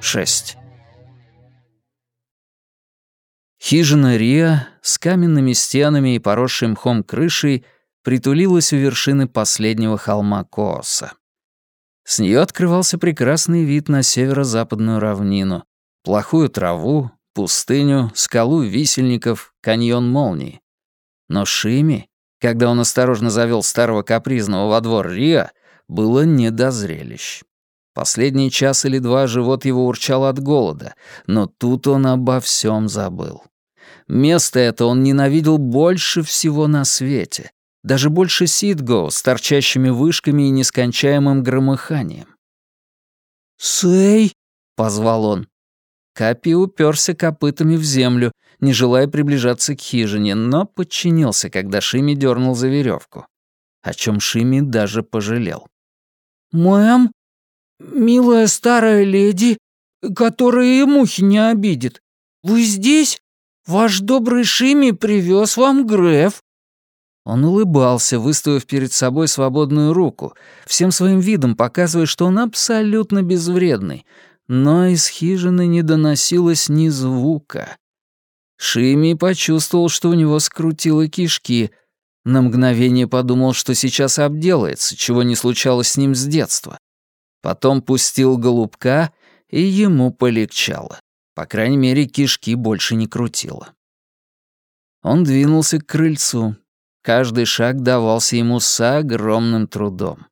Шесть. Хижина Риа с каменными стенами и поросшей мхом крышей притулилась у вершины последнего холма Кооса. С нее открывался прекрасный вид на северо-западную равнину, плохую траву, пустыню, скалу висельников, каньон молний. Но Шими, когда он осторожно завел старого капризного во двор Риа, было не до зрелищ. Последний час или два живот его урчал от голода, но тут он обо всем забыл. Место это он ненавидел больше всего на свете, даже больше Сидго с торчащими вышками и нескончаемым громыханием. «Сэй!» — позвал он. Капи уперся копытами в землю, не желая приближаться к хижине, но подчинился, когда Шими дернул за веревку, о чем Шими даже пожалел. «Мэм, милая старая леди, которая и мухи не обидит, вы здесь? Ваш добрый Шими привез вам Греф». Он улыбался, выставив перед собой свободную руку, всем своим видом показывая, что он абсолютно безвредный, но из хижины не доносилось ни звука. Шими почувствовал, что у него скрутило кишки. На мгновение подумал, что сейчас обделается, чего не случалось с ним с детства. Потом пустил голубка, и ему полегчало. По крайней мере, кишки больше не крутило. Он двинулся к крыльцу. Каждый шаг давался ему с огромным трудом.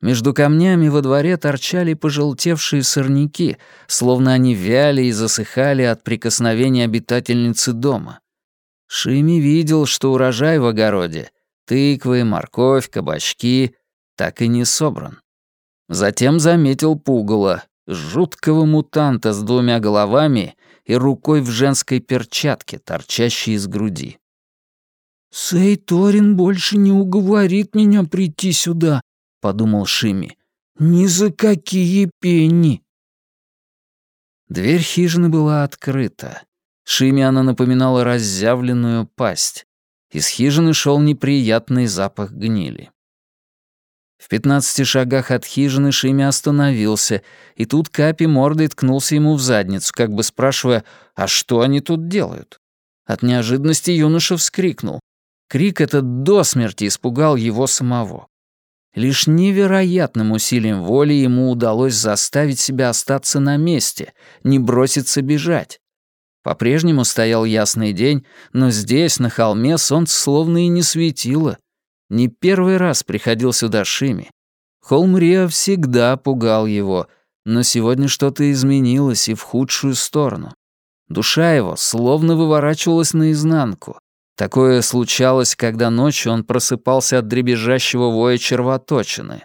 Между камнями во дворе торчали пожелтевшие сорняки, словно они вяли и засыхали от прикосновения обитательницы дома. Шими видел, что урожай в огороде — тыквы, морковь, кабачки — так и не собран. Затем заметил пугало, жуткого мутанта с двумя головами и рукой в женской перчатке, торчащей из груди. «Сей Торин больше не уговорит меня прийти сюда», — подумал Шими. «Ни за какие пенни!» Дверь хижины была открыта. Шими она напоминала разъявленную пасть. Из хижины шел неприятный запах гнили. В пятнадцати шагах от хижины Шими остановился, и тут Капи мордой ткнулся ему в задницу, как бы спрашивая, «А что они тут делают?» От неожиданности юноша вскрикнул. Крик этот до смерти испугал его самого. Лишь невероятным усилием воли ему удалось заставить себя остаться на месте, не броситься бежать. По-прежнему стоял ясный день, но здесь, на холме, солнце словно и не светило. Не первый раз приходил сюда Шими. Холм Риа всегда пугал его, но сегодня что-то изменилось и в худшую сторону. Душа его словно выворачивалась наизнанку. Такое случалось, когда ночью он просыпался от дребезжащего воя червоточины.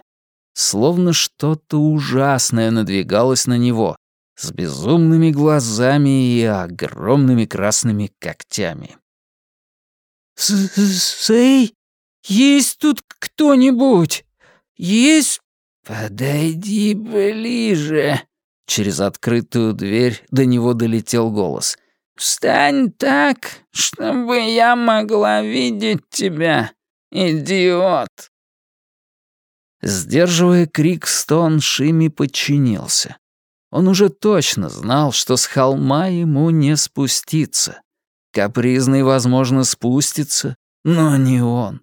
Словно что-то ужасное надвигалось на него, с безумными глазами и огромными красными когтями. «Сэй, есть тут кто-нибудь? Есть?» «Подойди ближе!» Через открытую дверь до него долетел голос. «Встань так, чтобы я могла видеть тебя, идиот!» Сдерживая крик стон, Шими подчинился. Он уже точно знал, что с холма ему не спуститься. Капризный, возможно, спустится, но не он.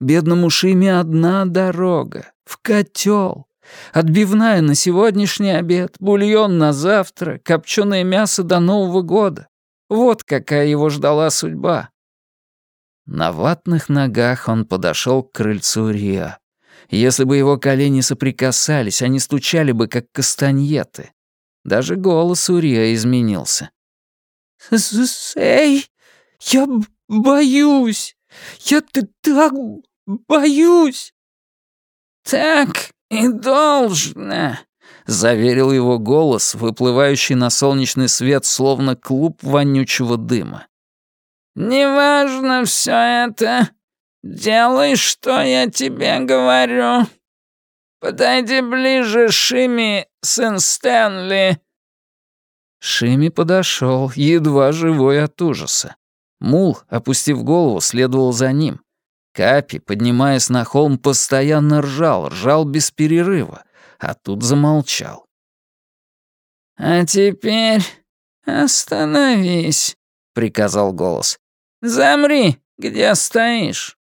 Бедному Шиме одна дорога — в котел. Отбивная на сегодняшний обед, бульон на завтра, копченое мясо до Нового года. Вот какая его ждала судьба. На ватных ногах он подошел к крыльцу Риа. Если бы его колени соприкасались, они стучали бы, как кастаньеты. Даже голос у Риа изменился. «Сэй, я боюсь! Я так боюсь!» «Так и должно!» — заверил его голос, выплывающий на солнечный свет, словно клуб вонючего дыма. «Неважно все это. Делай, что я тебе говорю. Подойди ближе, Шими, сын Стэнли». Шими подошел, едва живой от ужаса. Мул, опустив голову, следовал за ним. Капи, поднимаясь на холм, постоянно ржал, ржал без перерыва — а тут замолчал. «А теперь остановись», — приказал голос. «Замри, где стоишь».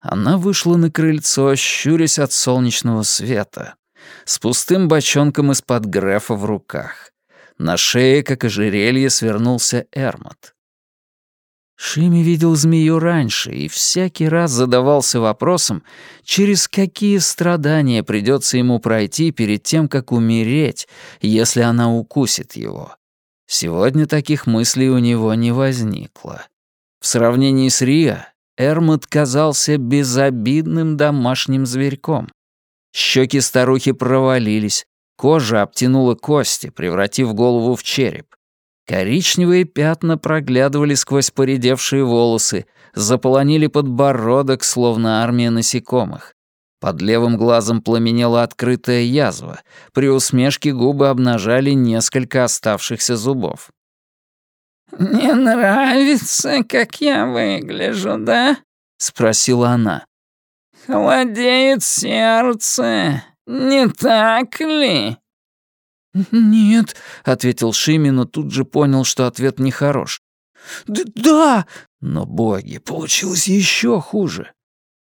Она вышла на крыльцо, щурясь от солнечного света, с пустым бочонком из-под грефа в руках. На шее, как ожерелье, свернулся Эрмот. Шими видел змею раньше и всякий раз задавался вопросом, через какие страдания придется ему пройти перед тем, как умереть, если она укусит его. Сегодня таких мыслей у него не возникло. В сравнении с Риа, Эрмот казался безобидным домашним зверьком. Щеки старухи провалились, кожа обтянула кости, превратив голову в череп. Коричневые пятна проглядывали сквозь поредевшие волосы, заполонили подбородок, словно армия насекомых. Под левым глазом пламенела открытая язва. При усмешке губы обнажали несколько оставшихся зубов. «Не нравится, как я выгляжу, да?» — спросила она. «Холодеет сердце, не так ли?» «Нет», — ответил Шими, но тут же понял, что ответ нехорош. «Да!» Но, боги, получилось еще хуже.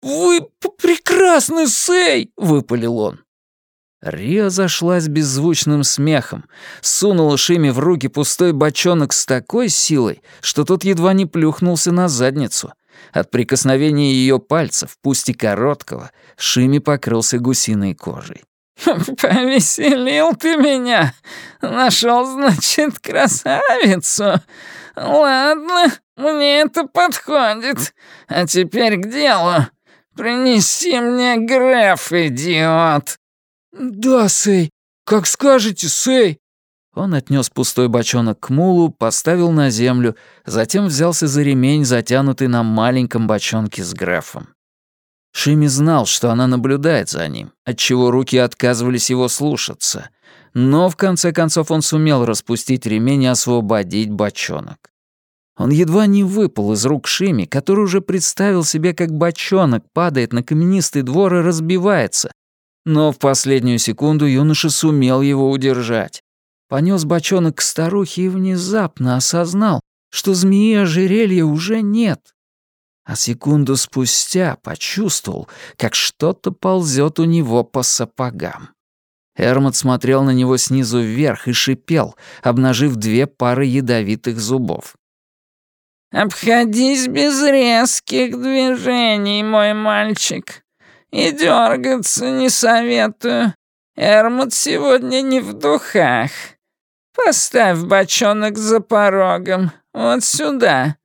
«Вы прекрасный Сей!» — выпалил он. Риа зашлась беззвучным смехом, сунула Шими в руки пустой бочонок с такой силой, что тот едва не плюхнулся на задницу. От прикосновения ее пальцев, пусть и короткого, Шими покрылся гусиной кожей. «Повеселил ты меня! Нашел, значит, красавицу! Ладно, мне это подходит. А теперь к делу. Принеси мне граф, идиот!» «Да, Сэй, как скажете, Сэй!» Он отнес пустой бочонок к мулу, поставил на землю, затем взялся за ремень, затянутый на маленьком бочонке с графом. Шими знал, что она наблюдает за ним, отчего руки отказывались его слушаться. Но в конце концов он сумел распустить ремень и освободить бочонок. Он едва не выпал из рук Шими, который уже представил себе, как бочонок падает на каменистый двор и разбивается. Но в последнюю секунду юноша сумел его удержать. Понес бочонок к старухе и внезапно осознал, что змеи ожерелья уже нет а секунду спустя почувствовал, как что-то ползет у него по сапогам. Эрмот смотрел на него снизу вверх и шипел, обнажив две пары ядовитых зубов. «Обходись без резких движений, мой мальчик. И дергаться не советую. Эрмот сегодня не в духах. Поставь бочонок за порогом, вот сюда.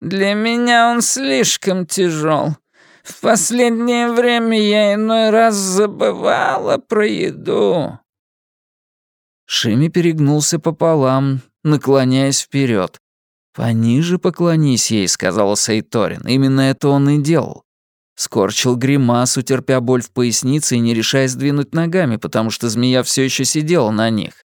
Для меня он слишком тяжел. В последнее время я иной раз забывала про еду». Шими перегнулся пополам, наклоняясь вперед. «Пониже поклонись ей», — сказала Сейторин. Именно это он и делал. Скорчил гримасу, терпя боль в пояснице и не решаясь двинуть ногами, потому что змея все еще сидела на них.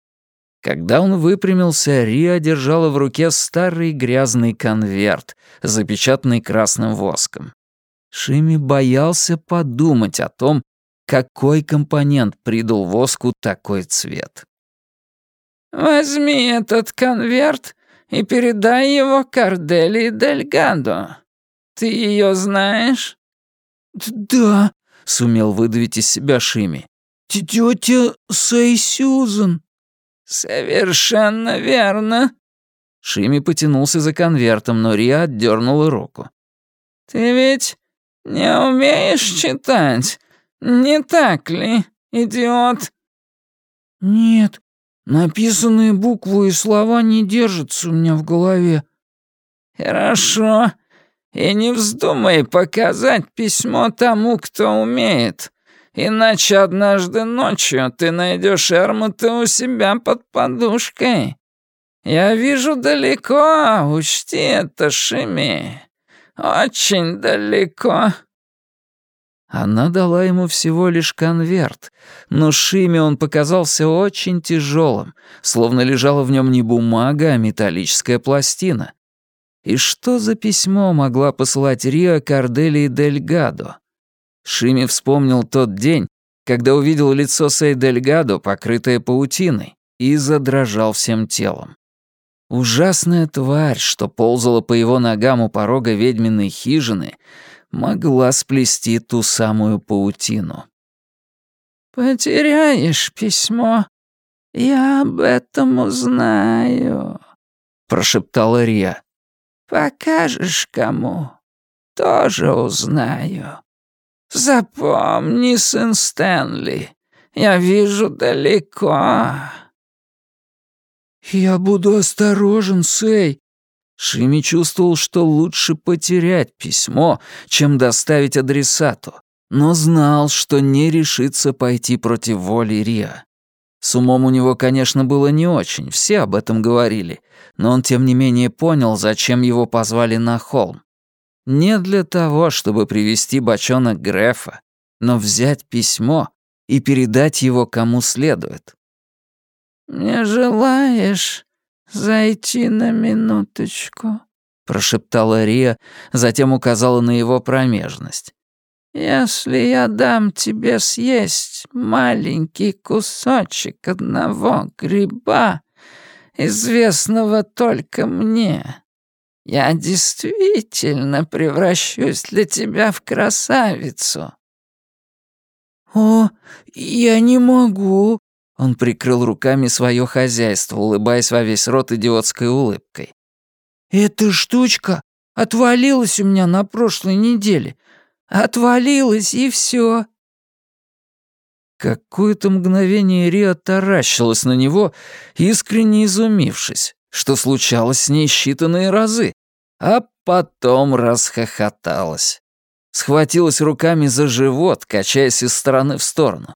Когда он выпрямился, Риа держала в руке старый грязный конверт, запечатанный красным воском. Шими боялся подумать о том, какой компонент придал воску такой цвет. «Возьми этот конверт и передай его Кардели Дельгадо. Ты ее знаешь?» «Да», — сумел выдавить из себя Шими. «Тетя Сэй Сьюзен». «Совершенно верно». Шими потянулся за конвертом, но Риа отдернула руку. «Ты ведь не умеешь читать, не так ли, идиот?» «Нет, написанные буквы и слова не держатся у меня в голове». «Хорошо. И не вздумай показать письмо тому, кто умеет. Иначе однажды ночью ты найдешь Эрмута у себя под подушкой. Я вижу далеко, учти это, Шими. Очень далеко». Она дала ему всего лишь конверт, но Шиме он показался очень тяжелым, словно лежала в нем не бумага, а металлическая пластина. И что за письмо могла посылать Рио Корделии Дель Гадо? Шими вспомнил тот день, когда увидел лицо Сейдельгадо, покрытое паутиной, и задрожал всем телом. Ужасная тварь, что ползала по его ногам у порога ведьминой хижины, могла сплести ту самую паутину. «Потеряешь письмо, я об этом узнаю», — прошептала Рия. «Покажешь кому, тоже узнаю. Запомни, сын Стэнли, я вижу далеко». «Я буду осторожен, Сэй». Шими чувствовал, что лучше потерять письмо, чем доставить адресату, но знал, что не решится пойти против воли Риа. С умом у него, конечно, было не очень, все об этом говорили, но он, тем не менее, понял, зачем его позвали на холм. Не для того, чтобы привести бочонок Грефа, но взять письмо и передать его кому следует. «Не желаешь зайти на минуточку?» — прошептала Рия, затем указала на его промежность. «Если я дам тебе съесть маленький кусочек одного гриба, известного только мне, я действительно превращусь для тебя в красавицу». «О, я не могу», он прикрыл руками свое хозяйство, улыбаясь во весь рот идиотской улыбкой. «Эта штучка отвалилась у меня на прошлой неделе. Отвалилась, и все. Какое-то мгновение Риа таращилась на него, искренне изумившись, что случалось с ней считанные разы, а потом расхохоталась. Схватилась руками за живот, качаясь из стороны в сторону.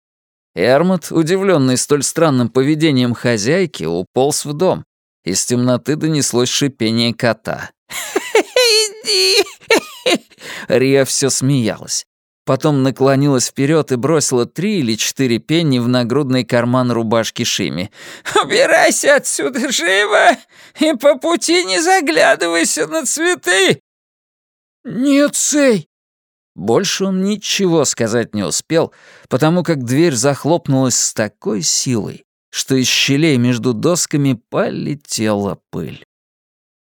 Эрмот, удивленный столь странным поведением хозяйки, уполз в дом. Из темноты донеслось шипение кота. «Иди!» Рия все смеялась. Потом наклонилась вперед и бросила три или четыре пенни в нагрудный карман рубашки Шими. «Убирайся отсюда живо и по пути не заглядывайся на цветы!» «Нет, Сэй!» Больше он ничего сказать не успел, потому как дверь захлопнулась с такой силой, что из щелей между досками полетела пыль.